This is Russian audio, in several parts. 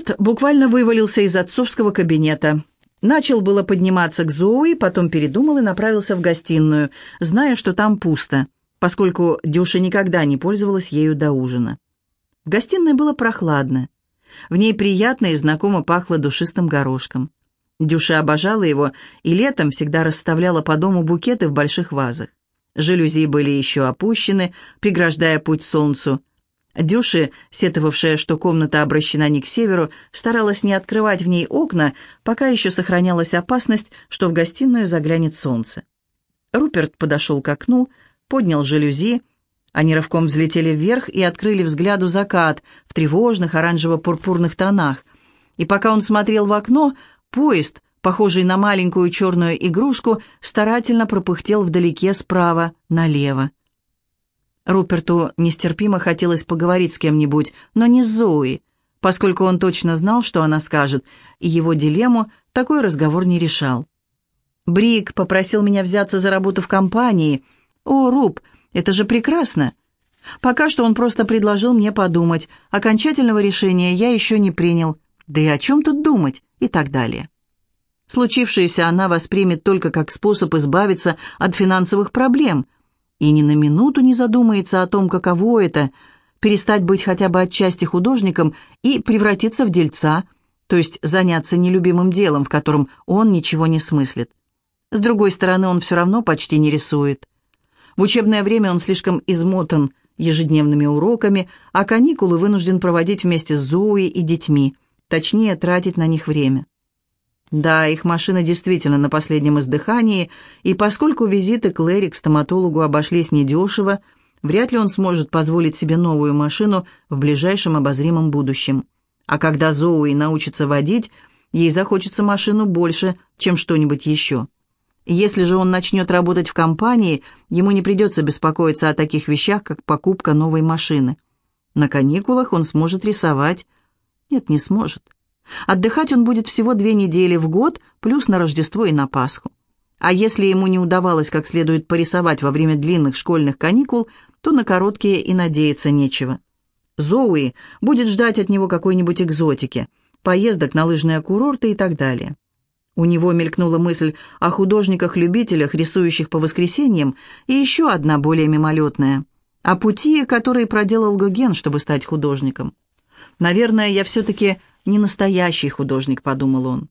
Руперт буквально вывалился из отцовского кабинета. Начал было подниматься к Зои, потом передумал и направился в гостиную, зная, что там пусто, поскольку Дюша никогда не пользовалась ею до ужина. В гостиной было прохладно. В ней приятно и знакомо пахло душистым горошком. Дюша обожала его и летом всегда расставляла по дому букеты в больших вазах. Жалюзи были еще опущены, преграждая путь солнцу. Дюши, сетовавшая, что комната обращена не к северу, старалась не открывать в ней окна, пока еще сохранялась опасность, что в гостиную заглянет солнце. Руперт подошел к окну, поднял жалюзи, они рывком взлетели вверх и открыли взгляду закат в тревожных оранжево-пурпурных тонах. И пока он смотрел в окно, поезд, похожий на маленькую черную игрушку, старательно пропыхтел вдалеке справа налево. Руперту нестерпимо хотелось поговорить с кем-нибудь, но не с Зоей, поскольку он точно знал, что она скажет, и его дилемму такой разговор не решал. «Брик попросил меня взяться за работу в компании. О, Руб, это же прекрасно!» Пока что он просто предложил мне подумать. Окончательного решения я еще не принял. Да и о чем тут думать? И так далее. Случившееся она воспримет только как способ избавиться от финансовых проблем – и ни на минуту не задумается о том, каково это – перестать быть хотя бы отчасти художником и превратиться в дельца, то есть заняться нелюбимым делом, в котором он ничего не смыслит. С другой стороны, он все равно почти не рисует. В учебное время он слишком измотан ежедневными уроками, а каникулы вынужден проводить вместе с Зоей и детьми, точнее, тратить на них время. Да, их машина действительно на последнем издыхании, и поскольку визиты Клэри к стоматологу обошлись недешево, вряд ли он сможет позволить себе новую машину в ближайшем обозримом будущем. А когда Зоуи научится водить, ей захочется машину больше, чем что-нибудь еще. Если же он начнет работать в компании, ему не придется беспокоиться о таких вещах, как покупка новой машины. На каникулах он сможет рисовать. Нет, не сможет. Отдыхать он будет всего две недели в год, плюс на Рождество и на Пасху. А если ему не удавалось как следует порисовать во время длинных школьных каникул, то на короткие и надеяться нечего. Зоуи будет ждать от него какой-нибудь экзотики, поездок на лыжные курорты и так далее. У него мелькнула мысль о художниках-любителях, рисующих по воскресеньям, и еще одна более мимолетная – о пути, который проделал Гоген, чтобы стать художником. Наверное, я все-таки не настоящий художник», — подумал он.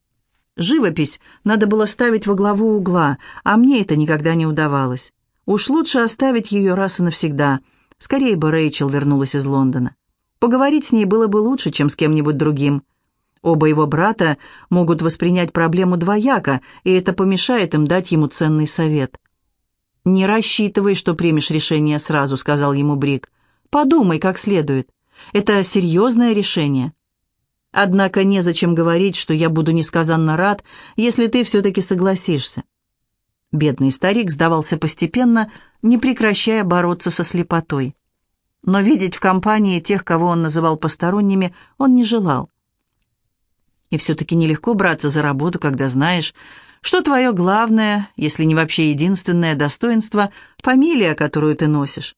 «Живопись надо было ставить во главу угла, а мне это никогда не удавалось. Уж лучше оставить ее раз и навсегда. Скорее бы Рэйчел вернулась из Лондона. Поговорить с ней было бы лучше, чем с кем-нибудь другим. Оба его брата могут воспринять проблему двояко, и это помешает им дать ему ценный совет». «Не рассчитывай, что примешь решение сразу», — сказал ему Брик. «Подумай как следует. Это серьезное решение. Однако незачем говорить, что я буду несказанно рад, если ты все-таки согласишься. Бедный старик сдавался постепенно, не прекращая бороться со слепотой. Но видеть в компании тех, кого он называл посторонними, он не желал. И все-таки нелегко браться за работу, когда знаешь, что твое главное, если не вообще единственное достоинство — фамилия, которую ты носишь.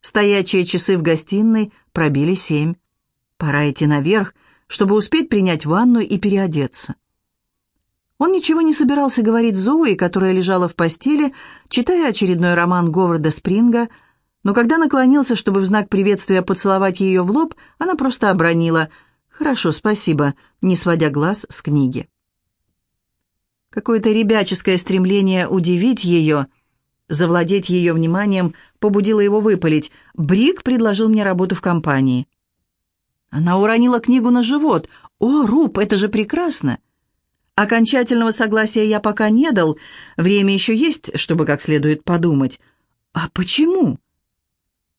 Стоячие часы в гостиной пробили семь. Пора идти наверх, чтобы успеть принять ванну и переодеться. Он ничего не собирался говорить Зои, которая лежала в постели, читая очередной роман Говарда Спринга, но когда наклонился, чтобы в знак приветствия поцеловать ее в лоб, она просто обронила «Хорошо, спасибо», не сводя глаз с книги. Какое-то ребяческое стремление удивить ее, завладеть ее вниманием, побудило его выпалить. «Брик предложил мне работу в компании». Она уронила книгу на живот. «О, Руб, это же прекрасно!» Окончательного согласия я пока не дал. Время еще есть, чтобы как следует подумать. А почему?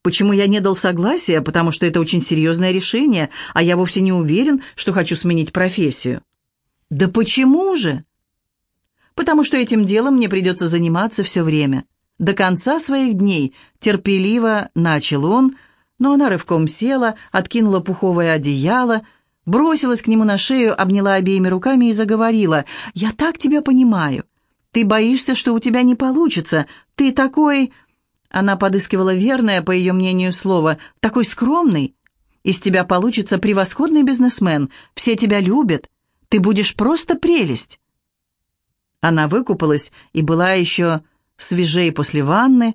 Почему я не дал согласия? Потому что это очень серьезное решение, а я вовсе не уверен, что хочу сменить профессию. Да почему же? Потому что этим делом мне придется заниматься все время. До конца своих дней терпеливо начал он, — но она рывком села, откинула пуховое одеяло, бросилась к нему на шею, обняла обеими руками и заговорила. «Я так тебя понимаю. Ты боишься, что у тебя не получится. Ты такой...» Она подыскивала верное, по ее мнению, слово. «Такой скромный. Из тебя получится превосходный бизнесмен, все тебя любят, ты будешь просто прелесть». Она выкупалась и была еще свежей после ванны,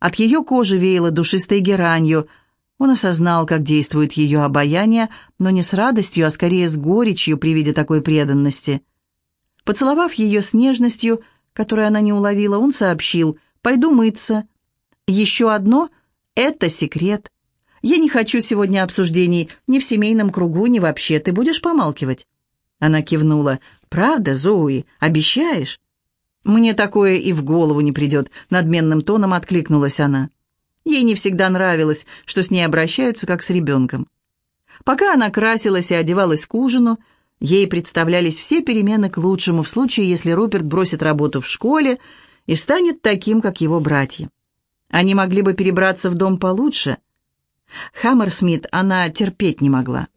от ее кожи веяло душистой геранью. Он осознал, как действует ее обаяние, но не с радостью, а скорее с горечью при виде такой преданности. Поцеловав ее с нежностью, которую она не уловила, он сообщил «Пойду мыться». «Еще одно — это секрет. Я не хочу сегодня обсуждений ни в семейном кругу, ни вообще. Ты будешь помалкивать?» Она кивнула. «Правда, Зоуи? Обещаешь?» «Мне такое и в голову не придет», — надменным тоном откликнулась она. Ей не всегда нравилось, что с ней обращаются как с ребенком. Пока она красилась и одевалась к ужину, ей представлялись все перемены к лучшему в случае, если Руперт бросит работу в школе и станет таким, как его братья. Они могли бы перебраться в дом получше. Хаммерсмит она терпеть не могла.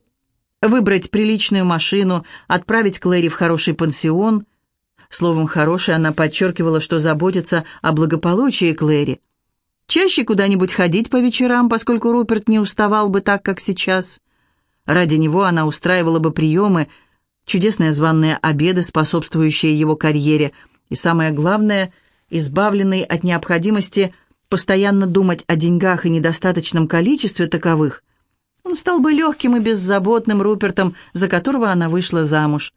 Выбрать приличную машину, отправить Клэри в хороший пансион, Словом, хорошей она подчеркивала, что заботится о благополучии Клэри. Чаще куда-нибудь ходить по вечерам, поскольку Руперт не уставал бы так, как сейчас. Ради него она устраивала бы приемы, чудесные званные обеды, способствующие его карьере, и, самое главное, избавленный от необходимости постоянно думать о деньгах и недостаточном количестве таковых, он стал бы легким и беззаботным Рупертом, за которого она вышла замуж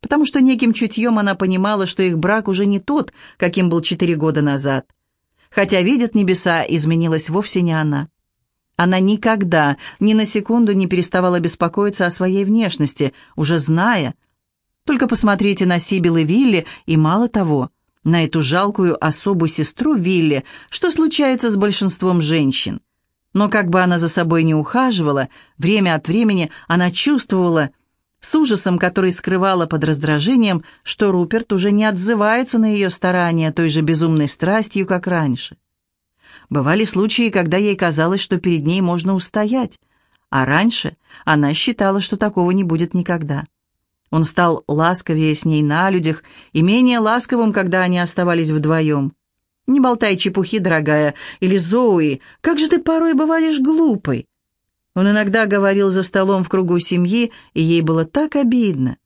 потому что неким чутьем она понимала, что их брак уже не тот, каким был четыре года назад. Хотя, видят небеса, изменилась вовсе не она. Она никогда, ни на секунду не переставала беспокоиться о своей внешности, уже зная. Только посмотрите на Сибил и Вилли, и мало того, на эту жалкую особу сестру Вилли, что случается с большинством женщин. Но как бы она за собой не ухаживала, время от времени она чувствовала, с ужасом, который скрывала под раздражением, что Руперт уже не отзывается на ее старания той же безумной страстью, как раньше. Бывали случаи, когда ей казалось, что перед ней можно устоять, а раньше она считала, что такого не будет никогда. Он стал ласковее с ней на людях и менее ласковым, когда они оставались вдвоем. «Не болтай чепухи, дорогая, или Зоуи, как же ты порой бываешь глупой!» Он иногда говорил за столом в кругу семьи, и ей было так обидно.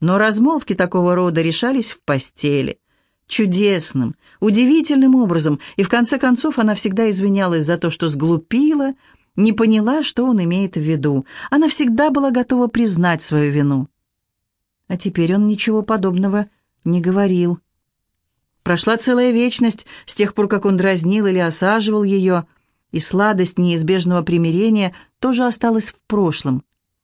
Но размолвки такого рода решались в постели. Чудесным, удивительным образом, и в конце концов она всегда извинялась за то, что сглупила, не поняла, что он имеет в виду. Она всегда была готова признать свою вину. А теперь он ничего подобного не говорил. Прошла целая вечность с тех пор, как он дразнил или осаживал ее, и сладость неизбежного примирения тоже осталась в прошлом.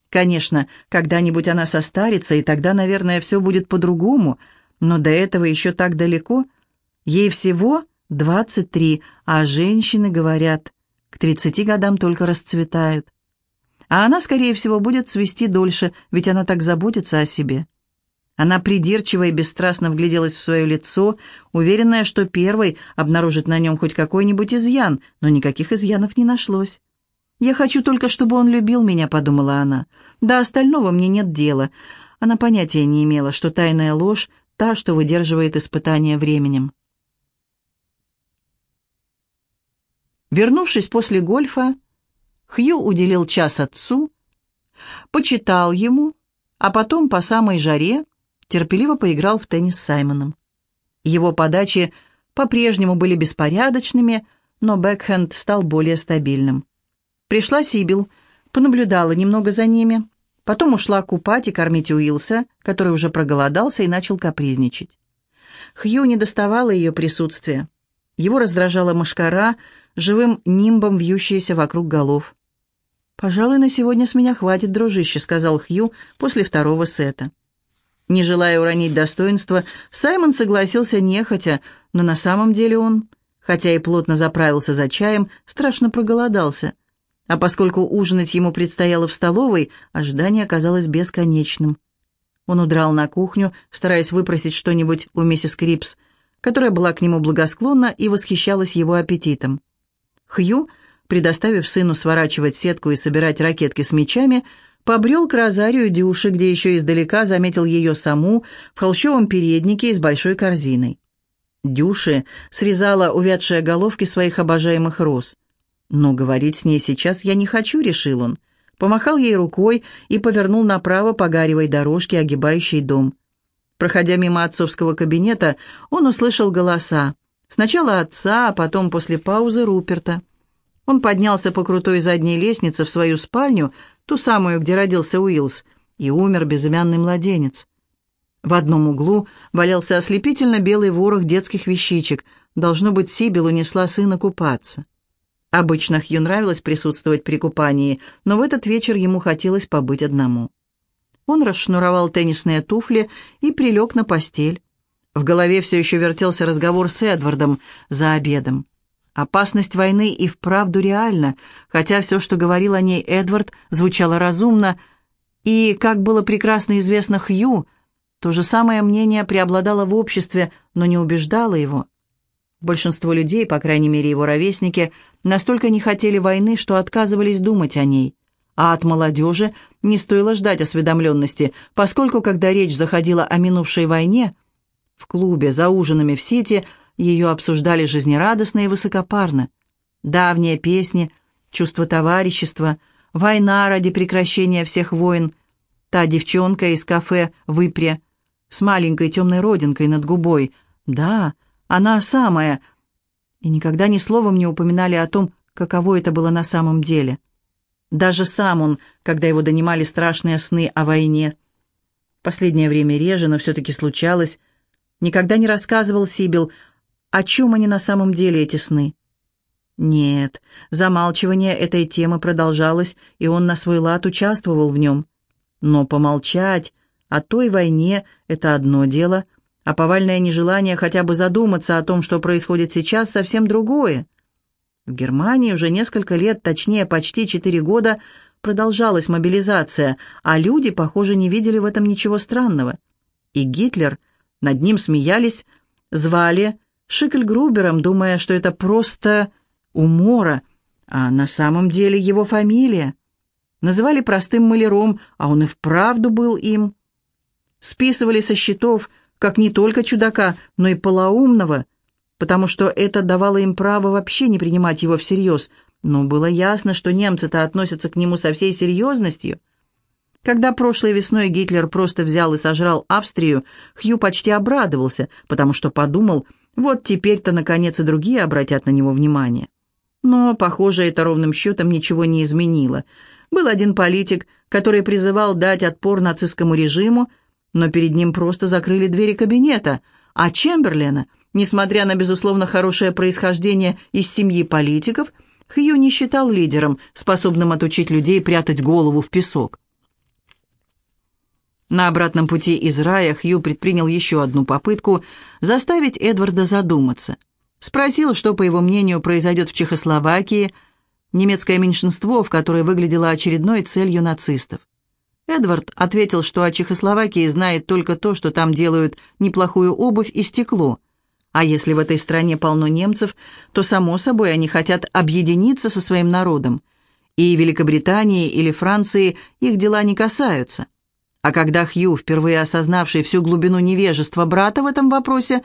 Конечно, когда-нибудь она состарится, и тогда, наверное, все будет по-другому, но до этого еще так далеко. Ей всего 23, а женщины, говорят, к 30 годам только расцветают. А она, скорее всего, будет цвести дольше, ведь она так заботится о себе. Она придирчиво и бесстрастно вгляделась в свое лицо, уверенная, что первой обнаружит на нем хоть какой-нибудь изъян, но никаких изъянов не нашлось. «Я хочу только, чтобы он любил меня», — подумала она. «До остального мне нет дела». Она понятия не имела, что тайная ложь — та, что выдерживает испытание временем. Вернувшись после гольфа, Хью уделил час отцу, почитал ему, а потом по самой жаре терпеливо поиграл в теннис с Саймоном. Его подачи по-прежнему были беспорядочными, но бэкхенд стал более стабильным. Пришла Сибил, понаблюдала немного за ними, потом ушла купать и кормить Уилса, который уже проголодался и начал капризничать. Хью не доставало ее присутствия. Его раздражала мошкара, живым нимбом вьющаяся вокруг голов. «Пожалуй, на сегодня с меня хватит, дружище», — сказал Хью после второго сета. Не желая уронить достоинство, Саймон согласился нехотя, но на самом деле он, хотя и плотно заправился за чаем, страшно проголодался. А поскольку ужинать ему предстояло в столовой, ожидание оказалось бесконечным. Он удрал на кухню, стараясь выпросить что-нибудь у миссис Крипс, которая была к нему благосклонна и восхищалась его аппетитом. Хью, предоставив сыну сворачивать сетку и собирать ракетки с мячами, побрел к розарию Дюши, где еще издалека заметил ее саму в холщовом переднике и с большой корзиной. Дюши срезала увядшие головки своих обожаемых роз. «Но говорить с ней сейчас я не хочу», — решил он. помахал ей рукой и повернул направо по гаревой дорожке, огибающей дом. Проходя мимо отцовского кабинета, он услышал голоса. Сначала отца, а потом после паузы Руперта. Он поднялся по крутой задней лестнице в свою спальню, ту самую, где родился Уиллс, и умер безымянный младенец. В одном углу валялся ослепительно белый ворох детских вещичек. Должно быть, Сибил унесла сына купаться. Обычно Хью нравилось присутствовать при купании, но в этот вечер ему хотелось побыть одному. Он расшнуровал теннисные туфли и прилег на постель. В голове все еще вертелся разговор с Эдвардом за обедом. Опасность войны и вправду реальна, хотя все, что говорил о ней Эдвард, звучало разумно, и, как было прекрасно известно Хью, то же самое мнение преобладало в обществе, но не убеждало его. Большинство людей, по крайней мере его ровесники, настолько не хотели войны, что отказывались думать о ней. А от молодежи не стоило ждать осведомленности, поскольку, когда речь заходила о минувшей войне, в клубе за ужинами в Сити ее обсуждали жизнерадостно и высокопарно. Давние песни, чувство товарищества, война ради прекращения всех войн, та девчонка из кафе в Ипре с маленькой темной родинкой над губой. Да, она самая. И никогда ни словом не упоминали о том, каково это было на самом деле. Даже сам он, когда его донимали страшные сны о войне. Последнее время реже, но все-таки случалось. Никогда не рассказывал Сибил, о чем они на самом деле, эти сны. Нет, замалчивание этой темы продолжалось, и он на свой лад участвовал в нем. Но помолчать о той войне — это одно дело — а повальное нежелание хотя бы задуматься о том, что происходит сейчас, совсем другое. В Германии уже несколько лет, точнее почти четыре года, продолжалась мобилизация, а люди, похоже, не видели в этом ничего странного. И Гитлер, над ним смеялись, звали Шикльгрубером, думая, что это просто умора, а на самом деле его фамилия. Называли простым маляром, а он и вправду был им. Списывали со счетов – как не только чудака, но и полоумного, потому что это давало им право вообще не принимать его всерьез, но было ясно, что немцы-то относятся к нему со всей серьезностью. Когда прошлой весной Гитлер просто взял и сожрал Австрию, Хью почти обрадовался, потому что подумал, вот теперь-то, наконец, и другие обратят на него внимание. Но, похоже, это ровным счетом ничего не изменило. Был один политик, который призывал дать отпор нацистскому режиму, но перед ним просто закрыли двери кабинета, а Чемберлена, несмотря на безусловно хорошее происхождение из семьи политиков, Хью не считал лидером, способным отучить людей прятать голову в песок. На обратном пути из рая Хью предпринял еще одну попытку заставить Эдварда задуматься. Спросил, что, по его мнению, произойдет в Чехословакии, немецкое меньшинство, в которое выглядело очередной целью нацистов. Эдвард ответил, что о Чехословакии знает только то, что там делают неплохую обувь и стекло. А если в этой стране полно немцев, то, само собой, они хотят объединиться со своим народом. И Великобритании или Франции их дела не касаются. А когда Хью, впервые осознавший всю глубину невежества брата в этом вопросе,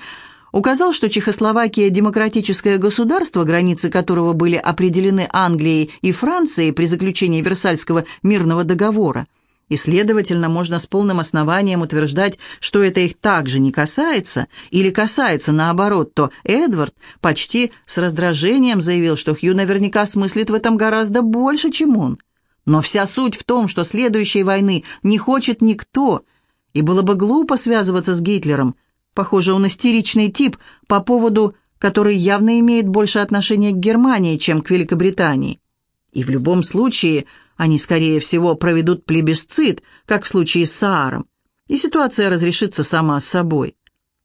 указал, что Чехословакия – демократическое государство, границы которого были определены Англией и Францией при заключении Версальского мирного договора – и, следовательно, можно с полным основанием утверждать, что это их также не касается, или касается наоборот, то Эдвард почти с раздражением заявил, что Хью наверняка смыслит в этом гораздо больше, чем он. Но вся суть в том, что следующей войны не хочет никто, и было бы глупо связываться с Гитлером. Похоже, он истеричный тип по поводу, который явно имеет больше отношения к Германии, чем к Великобритании. И в любом случае они, скорее всего, проведут плебисцит, как в случае с Сааром, и ситуация разрешится сама собой.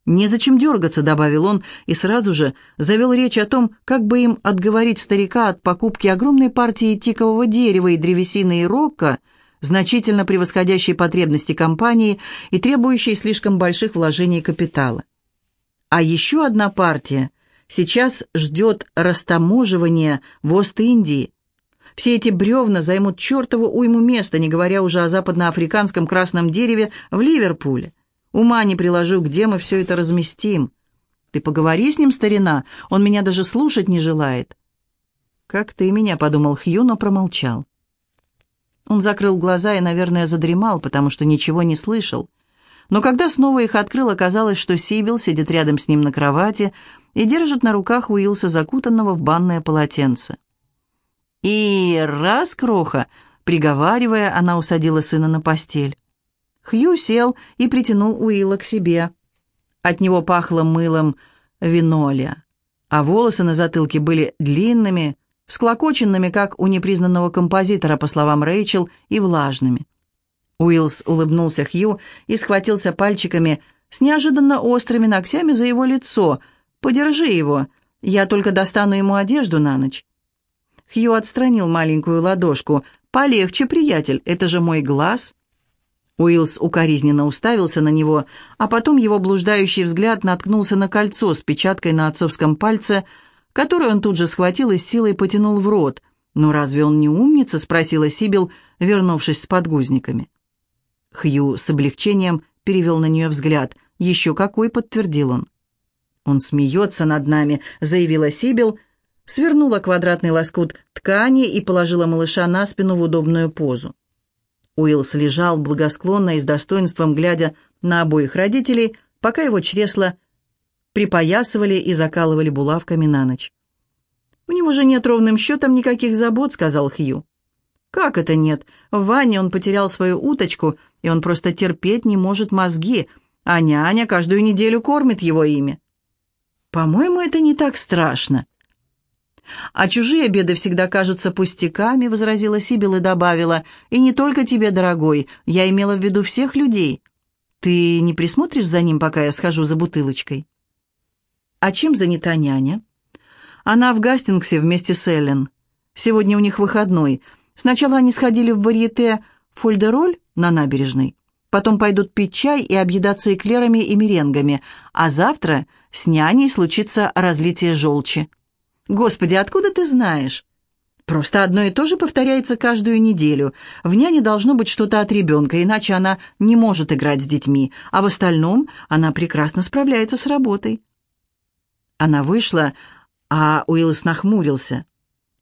«Незачем дергаться», — добавил он, и сразу же завел речь о том, как бы им отговорить старика от покупки огромной партии тикового дерева и древесины и рока, значительно превосходящей потребности компании и требующей слишком больших вложений капитала. А еще одна партия сейчас ждет растаможивания в Ост-Индии, все эти бревна займут чертову уйму места, не говоря уже о западноафриканском красном дереве в Ливерпуле. Ума не приложу, где мы все это разместим. Ты поговори с ним, старина, он меня даже слушать не желает. «Как ты меня», — подумал Хью, но промолчал. Он закрыл глаза и, наверное, задремал, потому что ничего не слышал. Но когда снова их открыл, оказалось, что Сибил сидит рядом с ним на кровати и держит на руках Уилса, закутанного в банное полотенце. «И раз, кроха!» — приговаривая, она усадила сына на постель. Хью сел и притянул Уилла к себе. От него пахло мылом винолия, а волосы на затылке были длинными, всклокоченными, как у непризнанного композитора, по словам Рэйчел, и влажными. Уиллс улыбнулся Хью и схватился пальчиками с неожиданно острыми ногтями за его лицо. «Подержи его, я только достану ему одежду на ночь». Хью отстранил маленькую ладошку. «Полегче, приятель, это же мой глаз». Уиллс укоризненно уставился на него, а потом его блуждающий взгляд наткнулся на кольцо с печаткой на отцовском пальце – которую он тут же схватил и с силой потянул в рот. «Ну разве он не умница?» — спросила Сибил, вернувшись с подгузниками. Хью с облегчением перевел на нее взгляд. «Еще какой!» — подтвердил он. «Он смеется над нами», — заявила Сибил, свернула квадратный лоскут ткани и положила малыша на спину в удобную позу. Уиллс лежал благосклонно и с достоинством, глядя на обоих родителей, пока его чресло припоясывали и закалывали булавками на ночь. «У него же нет ровным счетом никаких забот», — сказал Хью. «Как это нет? В ванне он потерял свою уточку, и он просто терпеть не может мозги, а няня каждую неделю кормит его ими». «По-моему, это не так страшно». «А чужие беды всегда кажутся пустяками», — возразила Сибил и добавила. «И не только тебе, дорогой, я имела в виду всех людей. Ты не присмотришь за ним, пока я схожу за бутылочкой?» «А чем занята няня?» «Она в Гастингсе вместе с Эллен. Сегодня у них выходной. Сначала они сходили в варьете Фольдероль на набережной, потом пойдут пить чай и объедаться эклерами и меренгами, а завтра с няней случится разлитие желчи». «Господи, откуда ты знаешь?» Просто одно и то же повторяется каждую неделю. В няне должно быть что-то от ребенка, иначе она не может играть с детьми, а в остальном она прекрасно справляется с работой. Она вышла, а Уиллс нахмурился.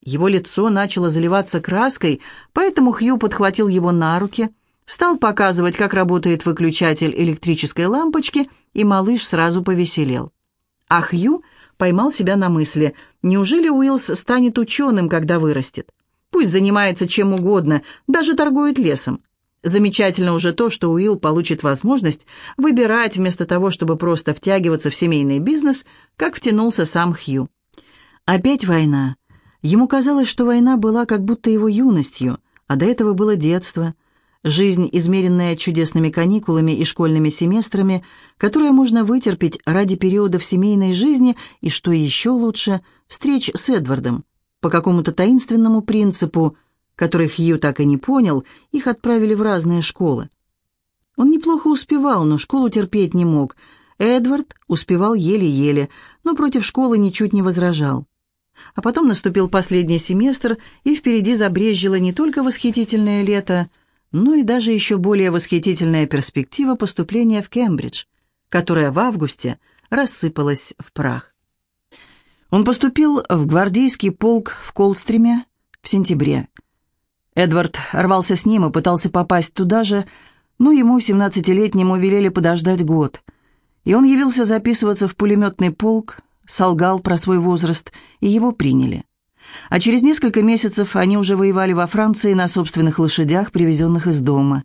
Его лицо начало заливаться краской, поэтому Хью подхватил его на руки, стал показывать, как работает выключатель электрической лампочки, и малыш сразу повеселел. А Хью поймал себя на мысли, неужели Уиллс станет ученым, когда вырастет? Пусть занимается чем угодно, даже торгует лесом. Замечательно уже то, что Уилл получит возможность выбирать вместо того, чтобы просто втягиваться в семейный бизнес, как втянулся сам Хью. Опять война. Ему казалось, что война была как будто его юностью, а до этого было детство. Жизнь, измеренная чудесными каникулами и школьными семестрами, которая можно вытерпеть ради периодов семейной жизни и, что еще лучше, встреч с Эдвардом. По какому-то таинственному принципу – которых Хью так и не понял, их отправили в разные школы. Он неплохо успевал, но школу терпеть не мог. Эдвард успевал еле-еле, но против школы ничуть не возражал. А потом наступил последний семестр, и впереди забрезжило не только восхитительное лето, но и даже еще более восхитительная перспектива поступления в Кембридж, которая в августе рассыпалась в прах. Он поступил в гвардейский полк в Колстриме в сентябре, Эдвард рвался с ним и пытался попасть туда же, но ему, семнадцатилетнему, велели подождать год. И он явился записываться в пулеметный полк, солгал про свой возраст, и его приняли. А через несколько месяцев они уже воевали во Франции на собственных лошадях, привезенных из дома.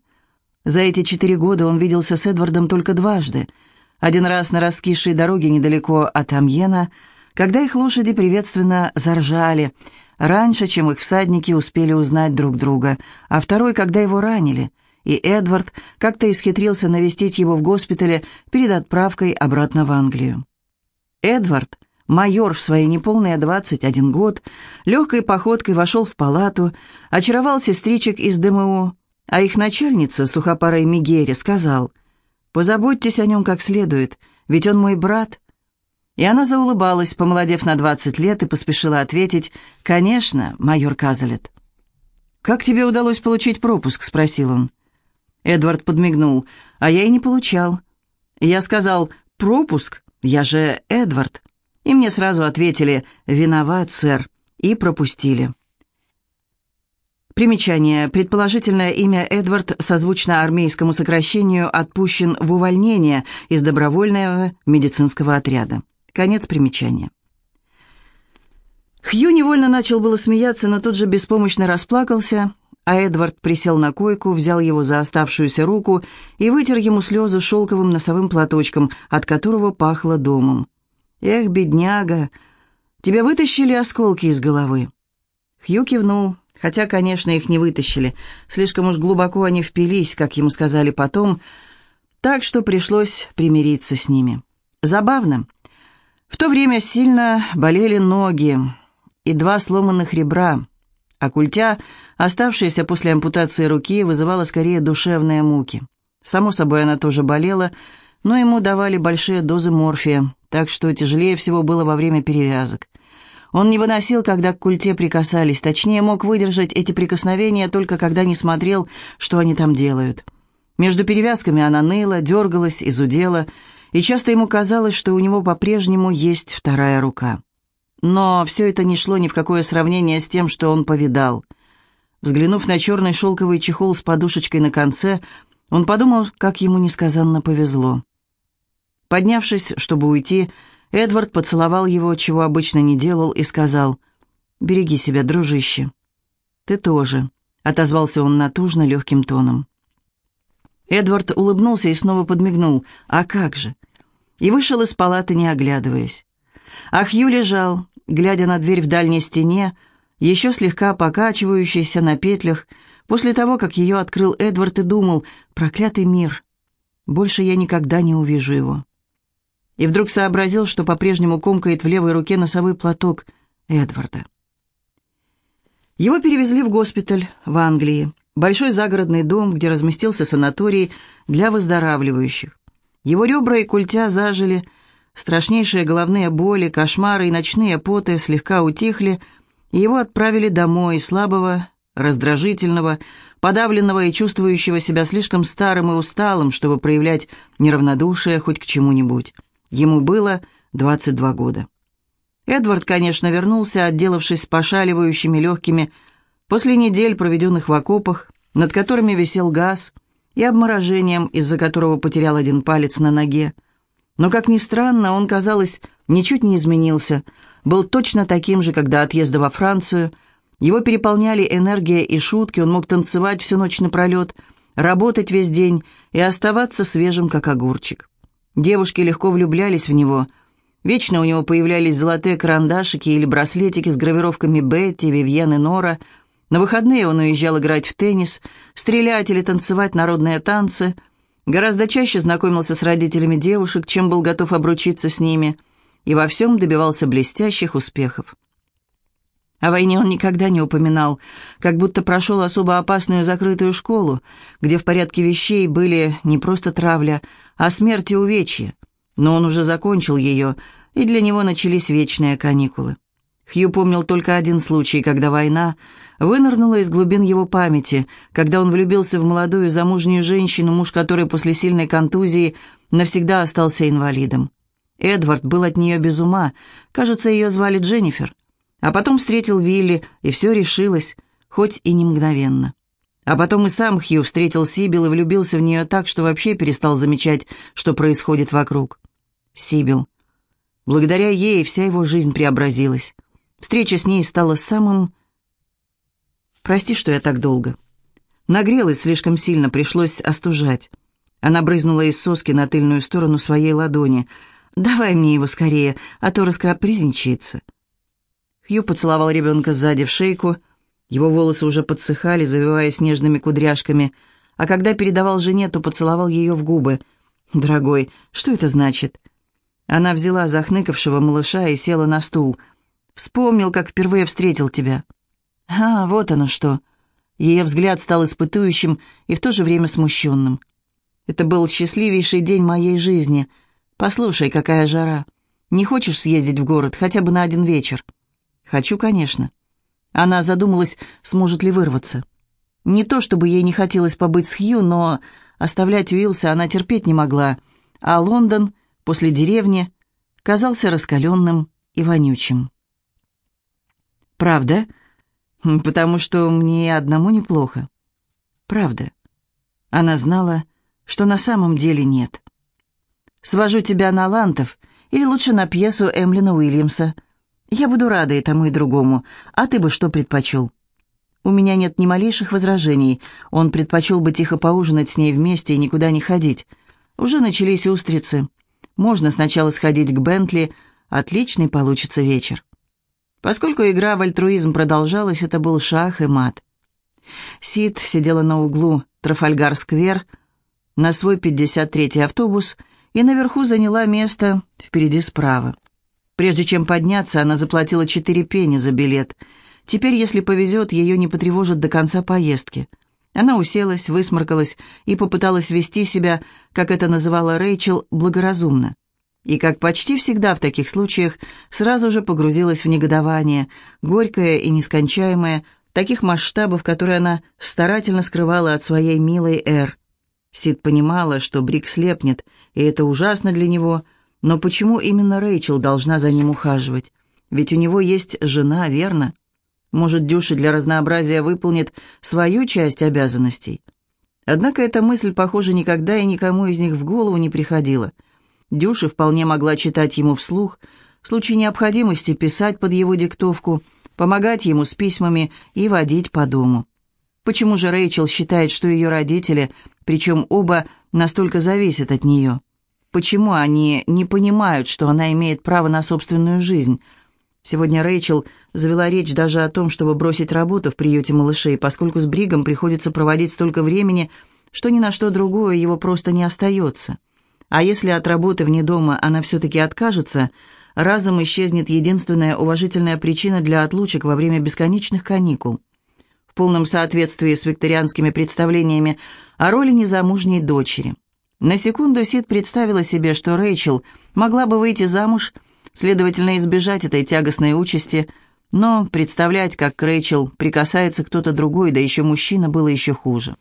За эти четыре года он виделся с Эдвардом только дважды. Один раз на раскисшей дороге недалеко от Амьена, когда их лошади приветственно заржали – раньше, чем их всадники успели узнать друг друга, а второй, когда его ранили, и Эдвард как-то исхитрился навестить его в госпитале перед отправкой обратно в Англию. Эдвард, майор в свои неполные 21 год, легкой походкой вошел в палату, очаровал сестричек из ДМО, а их начальница, сухопарой Мигере, сказал, «Позаботьтесь о нем как следует, ведь он мой брат, и она заулыбалась, помолодев на двадцать лет, и поспешила ответить «Конечно, майор Казалет». «Как тебе удалось получить пропуск?» — спросил он. Эдвард подмигнул. «А я и не получал». Я сказал «Пропуск? Я же Эдвард». И мне сразу ответили «Виноват, сэр», и пропустили. Примечание. Предположительное имя Эдвард созвучно армейскому сокращению «отпущен в увольнение» из добровольного медицинского отряда. Конец примечания. Хью невольно начал было смеяться, но тут же беспомощно расплакался, а Эдвард присел на койку, взял его за оставшуюся руку и вытер ему слезы шелковым носовым платочком, от которого пахло домом. «Эх, бедняга, тебя вытащили осколки из головы». Хью кивнул, хотя, конечно, их не вытащили. Слишком уж глубоко они впились, как ему сказали потом, так что пришлось примириться с ними. Забавно. В то время сильно болели ноги и два сломанных ребра, а культя, оставшаяся после ампутации руки, вызывала скорее душевные муки. Само собой, она тоже болела, но ему давали большие дозы морфия, так что тяжелее всего было во время перевязок. Он не выносил, когда к культе прикасались, точнее, мог выдержать эти прикосновения только когда не смотрел, что они там делают. Между перевязками она ныла, дергалась, изудела, и часто ему казалось, что у него по-прежнему есть вторая рука. Но все это не шло ни в какое сравнение с тем, что он повидал. Взглянув на черный шелковый чехол с подушечкой на конце, он подумал, как ему несказанно повезло. Поднявшись, чтобы уйти, Эдвард поцеловал его, чего обычно не делал, и сказал, «Береги себя, дружище». «Ты тоже», — отозвался он натужно, легким тоном. Эдвард улыбнулся и снова подмигнул. «А как же?» И вышел из палаты, не оглядываясь. А Хью лежал, глядя на дверь в дальней стене, еще слегка покачивающейся на петлях, после того, как ее открыл Эдвард и думал, «Проклятый мир! Больше я никогда не увижу его» и вдруг сообразил, что по-прежнему комкает в левой руке носовой платок Эдварда. Его перевезли в госпиталь в Англии, большой загородный дом, где разместился санаторий для выздоравливающих. Его ребра и культя зажили, страшнейшие головные боли, кошмары и ночные поты слегка утихли, и его отправили домой, слабого, раздражительного, подавленного и чувствующего себя слишком старым и усталым, чтобы проявлять неравнодушие хоть к чему-нибудь. Ему было 22 года. Эдвард, конечно, вернулся, отделавшись пошаливающими легкими, после недель, проведенных в окопах, над которыми висел газ, и обморожением, из-за которого потерял один палец на ноге. Но, как ни странно, он, казалось, ничуть не изменился, был точно таким же, когда отъезда во Францию. Его переполняли энергия и шутки, он мог танцевать всю ночь напролет, работать весь день и оставаться свежим, как огурчик. Девушки легко влюблялись в него. Вечно у него появлялись золотые карандашики или браслетики с гравировками Бетти, Вивьен и Нора. На выходные он уезжал играть в теннис, стрелять или танцевать народные танцы. Гораздо чаще знакомился с родителями девушек, чем был готов обручиться с ними, и во всем добивался блестящих успехов. О войне он никогда не упоминал, как будто прошел особо опасную закрытую школу, где в порядке вещей были не просто травля, а смерть и увечья. Но он уже закончил ее, и для него начались вечные каникулы. Хью помнил только один случай, когда война вынырнула из глубин его памяти, когда он влюбился в молодую замужнюю женщину, муж которой после сильной контузии навсегда остался инвалидом. Эдвард был от нее без ума, кажется, ее звали Дженнифер. А потом встретил Вилли, и все решилось, хоть и не мгновенно. А потом и сам Хью встретил Сибил и влюбился в нее так, что вообще перестал замечать, что происходит вокруг. Сибил. Благодаря ей вся его жизнь преобразилась. Встреча с ней стала самым... Прости, что я так долго. Нагрелась слишком сильно, пришлось остужать. Она брызнула из соски на тыльную сторону своей ладони. «Давай мне его скорее, а то раскапризничается». Хью поцеловал ребенка сзади в шейку. Его волосы уже подсыхали, завиваясь нежными кудряшками. А когда передавал жене, то поцеловал ее в губы. «Дорогой, что это значит?» Она взяла захныкавшего малыша и села на стул. «Вспомнил, как впервые встретил тебя». «А, вот оно что». Ее взгляд стал испытующим и в то же время смущенным. «Это был счастливейший день моей жизни. Послушай, какая жара. Не хочешь съездить в город хотя бы на один вечер?» «Хочу, конечно». Она задумалась, сможет ли вырваться. Не то чтобы ей не хотелось побыть с Хью, но оставлять Уилса она терпеть не могла, а Лондон после деревни казался раскаленным и вонючим. «Правда? «Потому что мне одному неплохо». «Правда». Она знала, что на самом деле нет. «Свожу тебя на Лантов или лучше на пьесу Эмлина Уильямса. Я буду рада и тому, и другому. А ты бы что предпочел?» У меня нет ни малейших возражений. Он предпочел бы тихо поужинать с ней вместе и никуда не ходить. Уже начались устрицы. Можно сначала сходить к Бентли. Отличный получится вечер. Поскольку игра в альтруизм продолжалась, это был шах и мат. Сид сидела на углу Трафальгар-сквер на свой 53-й автобус и наверху заняла место впереди справа. Прежде чем подняться, она заплатила 4 пени за билет – Теперь, если повезет, ее не потревожат до конца поездки. Она уселась, высморкалась и попыталась вести себя, как это называла Рэйчел, благоразумно. И, как почти всегда в таких случаях, сразу же погрузилась в негодование, горькое и нескончаемое, таких масштабов, которые она старательно скрывала от своей милой Эр. Сид понимала, что Брик слепнет, и это ужасно для него, но почему именно Рэйчел должна за ним ухаживать? Ведь у него есть жена, верно? Может, Дюша для разнообразия выполнит свою часть обязанностей. Однако эта мысль, похоже, никогда и никому из них в голову не приходила. Дюша вполне могла читать ему вслух, в случае необходимости писать под его диктовку, помогать ему с письмами и водить по дому. Почему же Рэйчел считает, что ее родители, причем оба, настолько зависят от нее? Почему они не понимают, что она имеет право на собственную жизнь – Сегодня Рэйчел завела речь даже о том, чтобы бросить работу в приюте малышей, поскольку с Бригом приходится проводить столько времени, что ни на что другое его просто не остается. А если от работы вне дома она все-таки откажется, разом исчезнет единственная уважительная причина для отлучек во время бесконечных каникул. В полном соответствии с викторианскими представлениями о роли незамужней дочери. На секунду Сид представила себе, что Рэйчел могла бы выйти замуж – Следовательно, избежать этой тягостной участи, но представлять, как к Рэйчел прикасается кто-то другой, да еще мужчина, было еще хуже.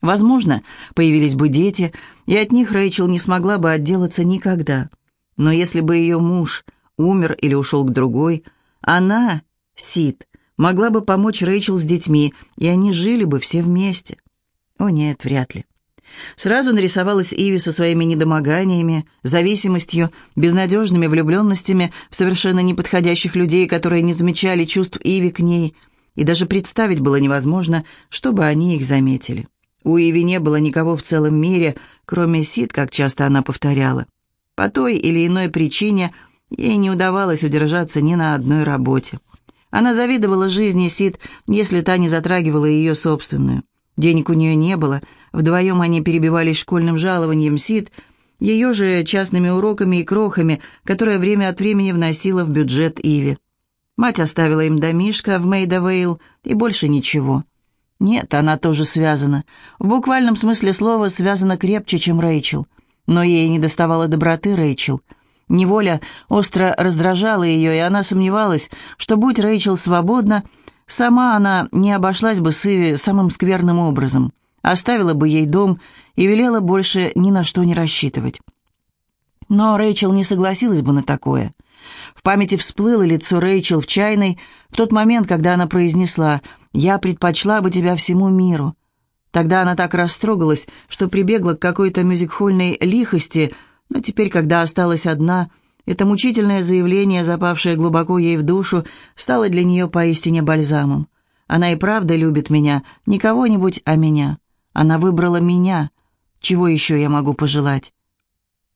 Возможно, появились бы дети, и от них Рэйчел не смогла бы отделаться никогда. Но если бы ее муж умер или ушел к другой, она, Сид, могла бы помочь Рэйчел с детьми, и они жили бы все вместе. О нет, вряд ли. Сразу нарисовалась Иви со своими недомоганиями, зависимостью, безнадежными влюбленностями в совершенно неподходящих людей, которые не замечали чувств Иви к ней, и даже представить было невозможно, чтобы они их заметили. У Иви не было никого в целом мире, кроме Сид, как часто она повторяла. По той или иной причине ей не удавалось удержаться ни на одной работе. Она завидовала жизни Сид, если та не затрагивала ее собственную. Денег у нее не было, вдвоем они перебивались школьным жалованием Сид, ее же частными уроками и крохами, которые время от времени вносила в бюджет Иви. Мать оставила им домишко в Мейдавейл и больше ничего. Нет, она тоже связана. В буквальном смысле слова связана крепче, чем Рэйчел. Но ей не доставало доброты Рэйчел. Неволя остро раздражала ее, и она сомневалась, что, будь Рэйчел свободна, Сама она не обошлась бы с Иви самым скверным образом, оставила бы ей дом и велела больше ни на что не рассчитывать. Но Рэйчел не согласилась бы на такое. В памяти всплыло лицо Рэйчел в чайной в тот момент, когда она произнесла «Я предпочла бы тебя всему миру». Тогда она так растрогалась, что прибегла к какой-то мюзикхольной лихости, но теперь, когда осталась одна, это мучительное заявление, запавшее глубоко ей в душу, стало для нее поистине бальзамом. Она и правда любит меня, не кого-нибудь, а меня. Она выбрала меня. Чего еще я могу пожелать?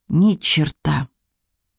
Ни черта.